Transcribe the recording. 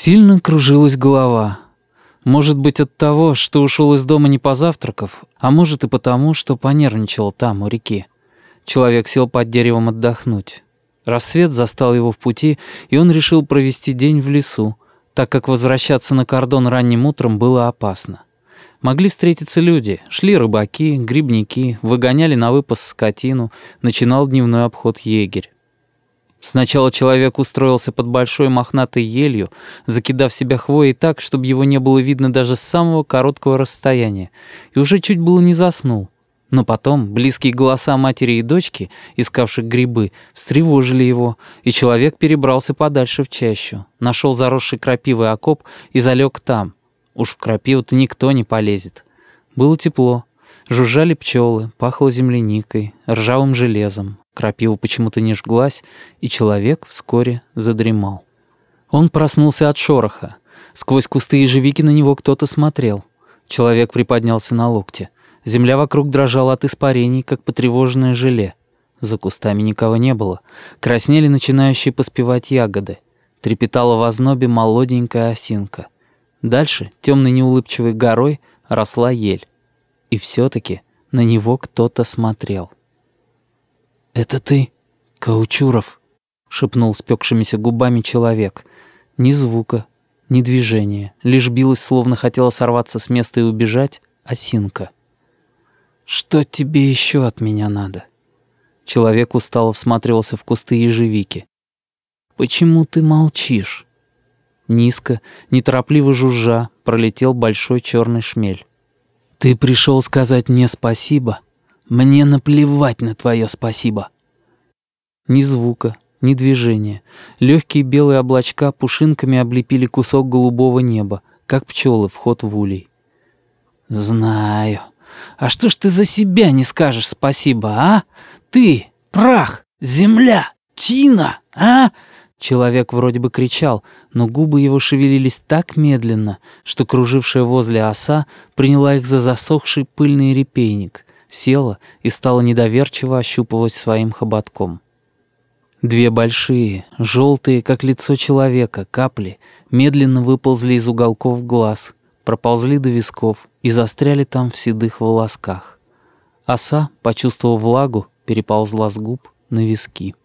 Сильно кружилась голова. Может быть, от того, что ушел из дома не позавтракав, а может и потому, что понервничал там, у реки. Человек сел под деревом отдохнуть. Рассвет застал его в пути, и он решил провести день в лесу, так как возвращаться на кордон ранним утром было опасно. Могли встретиться люди, шли рыбаки, грибники, выгоняли на выпас скотину, начинал дневной обход егерь. Сначала человек устроился под большой мохнатой елью, закидав себя хвоей так, чтобы его не было видно даже с самого короткого расстояния, и уже чуть было не заснул. Но потом близкие голоса матери и дочки, искавших грибы, встревожили его, и человек перебрался подальше в чащу, нашел заросший крапивый окоп и залег там. Уж в крапиву-то никто не полезет. Было тепло, жужжали пчелы, пахло земляникой, ржавым железом, Крапива почему-то не жглась, и человек вскоре задремал. Он проснулся от шороха. Сквозь кусты ежевики на него кто-то смотрел. Человек приподнялся на локте. Земля вокруг дрожала от испарений, как потревоженное желе. За кустами никого не было. Краснели начинающие поспевать ягоды. Трепетала в ознобе молоденькая осинка. Дальше, темной неулыбчивой горой, росла ель. И все-таки на него кто-то смотрел. «Это ты, Каучуров?» — шепнул спекшимися губами человек. Ни звука, ни движения, лишь билась, словно хотела сорваться с места и убежать, осинка. «Что тебе еще от меня надо?» Человек устало всматривался в кусты ежевики. «Почему ты молчишь?» Низко, неторопливо жужжа, пролетел большой черный шмель. «Ты пришел сказать мне спасибо?» Мне наплевать на твое спасибо. Ни звука, ни движения. Легкие белые облачка пушинками облепили кусок голубого неба, как пчелы вход в улей. Знаю. А что ж ты за себя не скажешь спасибо, а? Ты, прах, земля, тина, а? Человек вроде бы кричал, но губы его шевелились так медленно, что кружившая возле оса приняла их за засохший пыльный репейник села и стала недоверчиво ощупывать своим хоботком. Две большие, желтые, как лицо человека, капли медленно выползли из уголков глаз, проползли до висков и застряли там в седых волосках. Оса, почувствовав влагу, переползла с губ на виски.